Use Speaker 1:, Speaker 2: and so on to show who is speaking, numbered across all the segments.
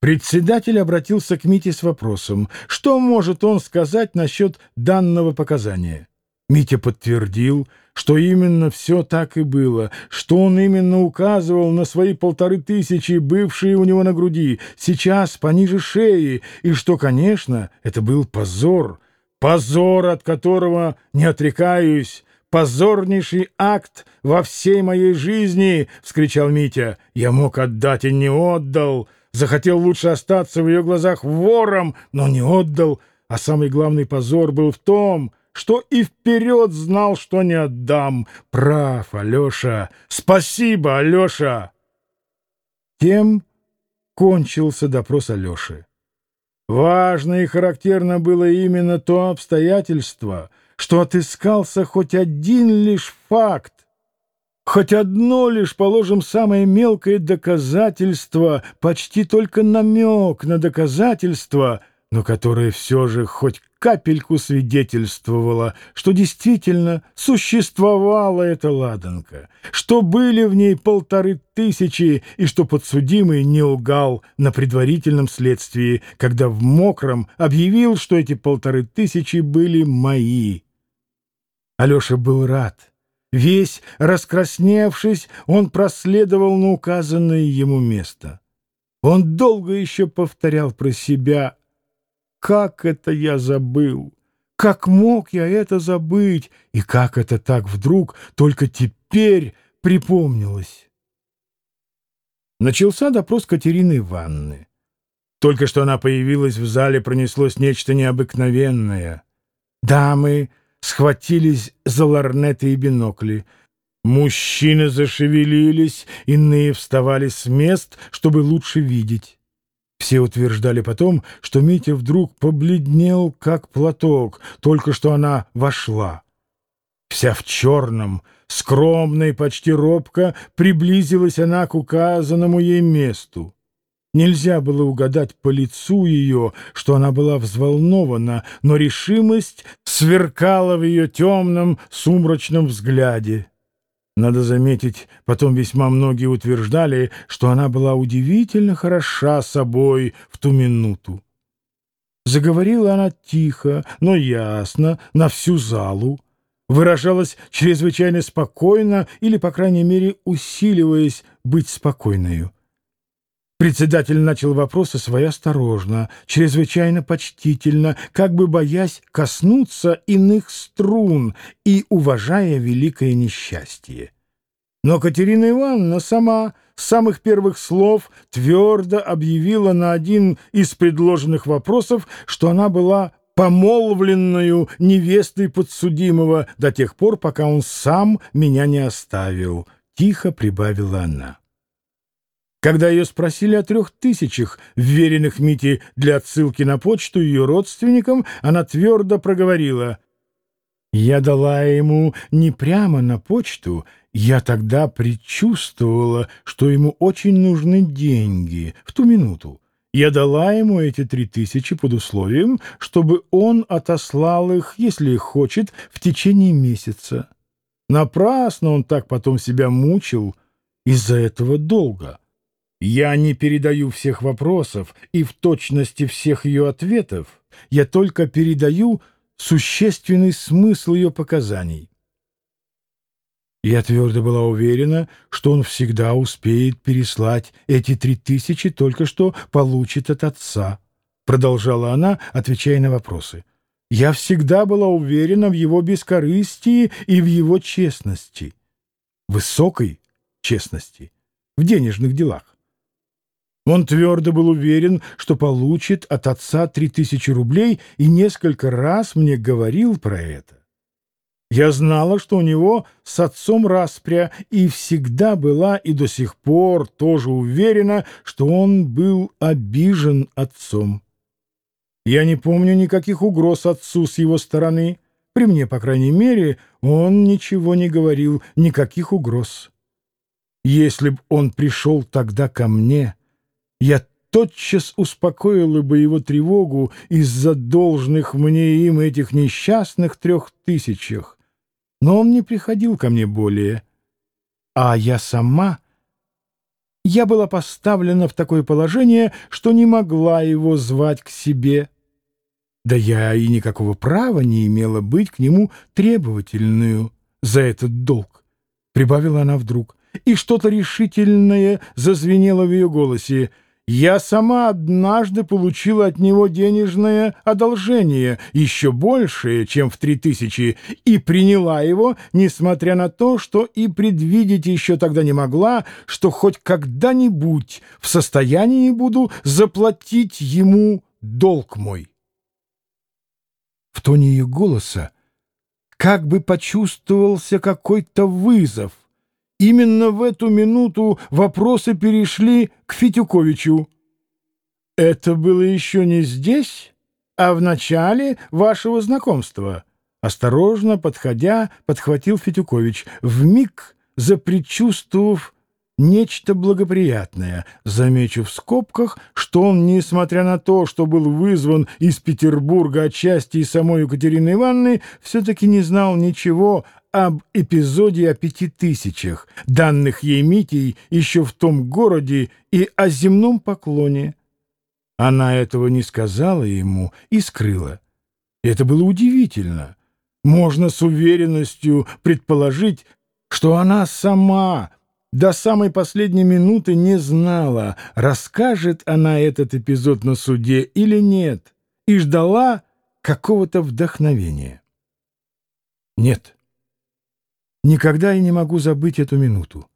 Speaker 1: Председатель обратился к Мите с вопросом, что может он сказать насчет данного показания. Митя подтвердил, что именно все так и было, что он именно указывал на свои полторы тысячи, бывшие у него на груди, сейчас пониже шеи, и что, конечно, это был позор, позор, от которого не отрекаюсь, позорнейший акт во всей моей жизни!» — вскричал Митя. «Я мог отдать и не отдал, захотел лучше остаться в ее глазах вором, но не отдал, а самый главный позор был в том, что и вперед знал, что не отдам. Прав, Алеша. Спасибо, Алеша. Тем кончился допрос Алеши. Важно и характерно было именно то обстоятельство, что отыскался хоть один лишь факт, хоть одно лишь, положим, самое мелкое доказательство, почти только намек на доказательство, но которое все же хоть капельку свидетельствовала, что действительно существовала эта ладанка, что были в ней полторы тысячи и что подсудимый не лгал на предварительном следствии, когда в мокром объявил, что эти полторы тысячи были мои. Алеша был рад. Весь раскрасневшись, он проследовал на указанное ему место. Он долго еще повторял про себя как это я забыл! Как мог я это забыть? И как это так вдруг только теперь припомнилось? Начался допрос Катерины Ивановны. Только что она появилась в зале, пронеслось нечто необыкновенное. Дамы схватились за ларнеты и бинокли. Мужчины зашевелились, иные вставали с мест, чтобы лучше видеть. Все утверждали потом, что Митя вдруг побледнел, как платок, только что она вошла. Вся в черном, скромно и почти робко приблизилась она к указанному ей месту. Нельзя было угадать по лицу ее, что она была взволнована, но решимость сверкала в ее темном, сумрачном взгляде. Надо заметить, потом весьма многие утверждали, что она была удивительно хороша собой в ту минуту. Заговорила она тихо, но ясно, на всю залу, выражалась чрезвычайно спокойно или, по крайней мере, усиливаясь быть спокойною. Председатель начал вопросы свои осторожно, чрезвычайно почтительно, как бы боясь коснуться иных струн и уважая великое несчастье. Но Катерина Ивановна сама с самых первых слов твердо объявила на один из предложенных вопросов, что она была помолвленную невестой подсудимого до тех пор, пока он сам меня не оставил. Тихо прибавила она. Когда ее спросили о трех тысячах, вверенных Мите для отсылки на почту ее родственникам, она твердо проговорила. «Я дала ему не прямо на почту, я тогда предчувствовала, что ему очень нужны деньги в ту минуту. Я дала ему эти три тысячи под условием, чтобы он отослал их, если хочет, в течение месяца. Напрасно он так потом себя мучил из-за этого долга». Я не передаю всех вопросов и в точности всех ее ответов, я только передаю существенный смысл ее показаний. Я твердо была уверена, что он всегда успеет переслать эти три тысячи, только что получит от отца, продолжала она, отвечая на вопросы. Я всегда была уверена в его бескорыстии и в его честности, высокой честности в денежных делах. Он твердо был уверен, что получит от отца три тысячи рублей и несколько раз мне говорил про это. Я знала, что у него с отцом распря, и всегда была и до сих пор тоже уверена, что он был обижен отцом. Я не помню никаких угроз отцу с его стороны. При мне, по крайней мере, он ничего не говорил, никаких угроз. Если б он пришел тогда ко мне я тотчас успокоила бы его тревогу из-за должных мне им этих несчастных трех тысячах. Но он не приходил ко мне более. А я сама... я была поставлена в такое положение, что не могла его звать к себе. Да я и никакого права не имела быть к нему требовательную за этот долг, — прибавила она вдруг, и что-то решительное зазвенело в ее голосе — я сама однажды получила от него денежное одолжение, еще большее, чем в три тысячи, и приняла его, несмотря на то, что и предвидеть еще тогда не могла, что хоть когда-нибудь в состоянии буду заплатить ему долг мой. В тоне ее голоса как бы почувствовался какой-то вызов — Именно в эту минуту вопросы перешли к Фитюковичу. «Это было еще не здесь, а в начале вашего знакомства», осторожно подходя, подхватил Фитюкович, вмиг запредчувствовав нечто благоприятное. Замечу в скобках, что он, несмотря на то, что был вызван из Петербурга отчасти и самой Екатерины Ивановны, все-таки не знал ничего об эпизоде о пяти тысячах, данных ей Митей еще в том городе, и о земном поклоне. Она этого не сказала ему и скрыла. Это было удивительно. Можно с уверенностью предположить, что она сама до самой последней минуты не знала, расскажет она этот эпизод на суде или нет, и ждала какого-то вдохновения. Нет. Никогда я не могу забыть эту минуту.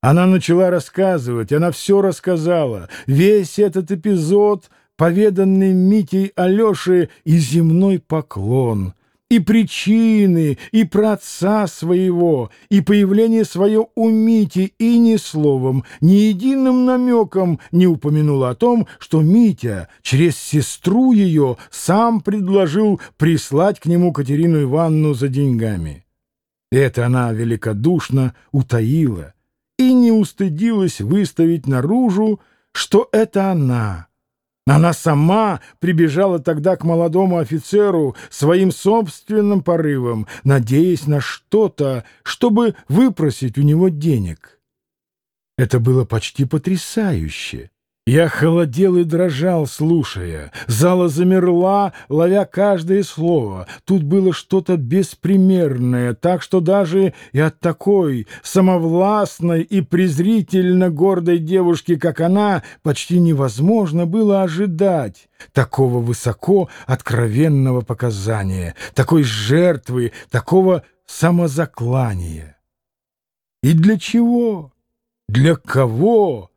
Speaker 1: Она начала рассказывать, она все рассказала. Весь этот эпизод, поведанный Митей Алёше, и земной поклон, и причины, и про отца своего, и появление свое у Мити, и ни словом, ни единым намеком не упомянула о том, что Митя через сестру ее сам предложил прислать к нему Катерину Ивановну за деньгами. Это она великодушно утаила и не устыдилась выставить наружу, что это она. Она сама прибежала тогда к молодому офицеру своим собственным порывом, надеясь на что-то, чтобы выпросить у него денег. Это было почти потрясающе. Я холодел и дрожал, слушая. Зала замерла, ловя каждое слово. Тут было что-то беспримерное, так что даже и от такой самовластной и презрительно гордой девушки, как она, почти невозможно было ожидать такого высоко откровенного показания, такой жертвы, такого самозаклания. И для чего? Для кого?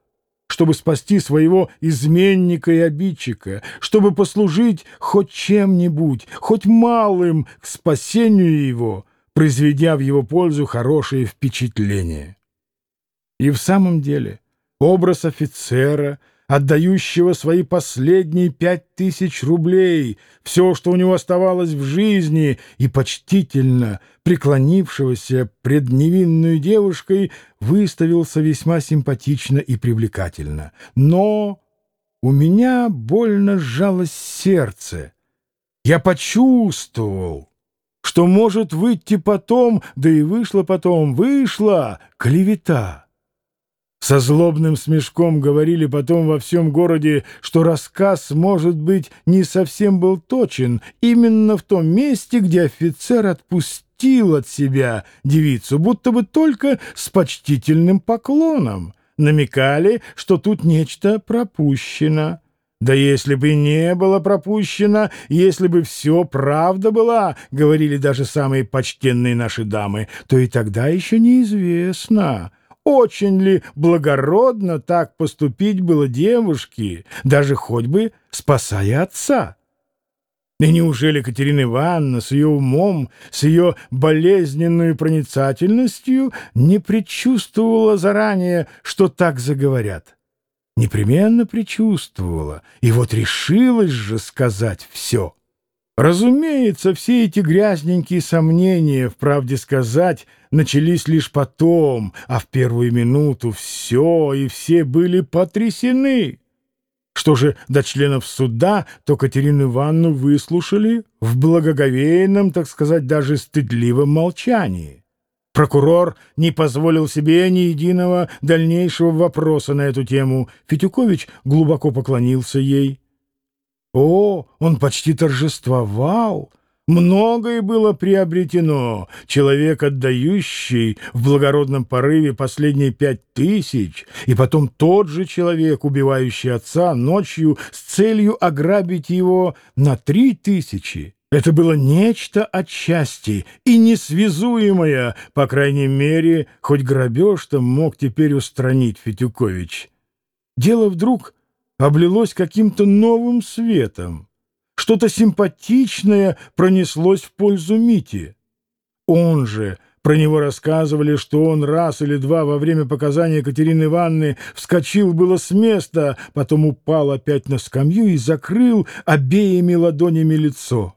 Speaker 1: Чтобы спасти своего изменника и обидчика, чтобы послужить хоть чем-нибудь, хоть малым к спасению его, произведя в его пользу хорошее впечатление. И в самом деле образ офицера — отдающего свои последние пять тысяч рублей, все, что у него оставалось в жизни, и почтительно преклонившегося пред невинной девушкой, выставился весьма симпатично и привлекательно. Но у меня больно сжалось сердце. Я почувствовал, что может выйти потом, да и вышло потом, вышла клевета. Со злобным смешком говорили потом во всем городе, что рассказ, может быть, не совсем был точен именно в том месте, где офицер отпустил от себя девицу, будто бы только с почтительным поклоном. Намекали, что тут нечто пропущено. Да если бы не было пропущено, если бы все правда была, говорили даже самые почтенные наши дамы, то и тогда еще неизвестно очень ли благородно так поступить было девушке, даже хоть бы спасая отца? И неужели Катерина Ивановна с ее умом, с ее болезненной проницательностью не предчувствовала заранее, что так заговорят? Непременно предчувствовала, и вот решилась же сказать все. Разумеется, все эти грязненькие сомнения, в правде сказать, начались лишь потом, а в первую минуту все и все были потрясены. Что же до членов суда, то Катерину Ивановну выслушали в благоговейном, так сказать, даже стыдливом молчании. Прокурор не позволил себе ни единого дальнейшего вопроса на эту тему. Фетюкович глубоко поклонился ей. О, он почти торжествовал! Многое было приобретено. Человек, отдающий в благородном порыве последние пять тысяч, и потом тот же человек, убивающий отца ночью с целью ограбить его на три тысячи. Это было нечто отчасти и несвязуемое, по крайней мере, хоть грабеж-то мог теперь устранить Фетюкович. Дело вдруг облилось каким-то новым светом. Что-то симпатичное пронеслось в пользу Мити. Он же, про него рассказывали, что он раз или два во время показания Екатерины Ивановны вскочил было с места, потом упал опять на скамью и закрыл обеими ладонями лицо.